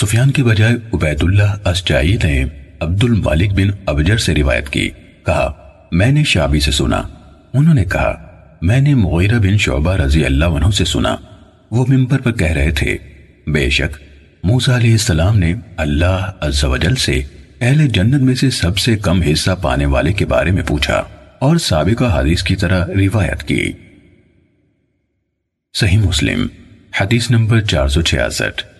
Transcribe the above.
سفیان کے بجائے عبید اللہ اسجائی نے عبد المالک بن ابجر سے روایت کی۔ کہا، میں نے شابی سے سنا۔ انہوں نے کہا، میں نے مغیرہ بن شعبہ رضی اللہ عنہ سے سنا۔ وہ ممبر پر کہہ رہے تھے، بے شک، موسیٰ علیہ السلام نے اللہ عز و جل سے اہل جنت میں سے سب سے کم حصہ پانے والے کے بارے میں پوچھا اور سابقہ حدیث کی طرح روایت کی۔ صحیح مسلم، حدیث نمبر چار سو چھیاسٹھ۔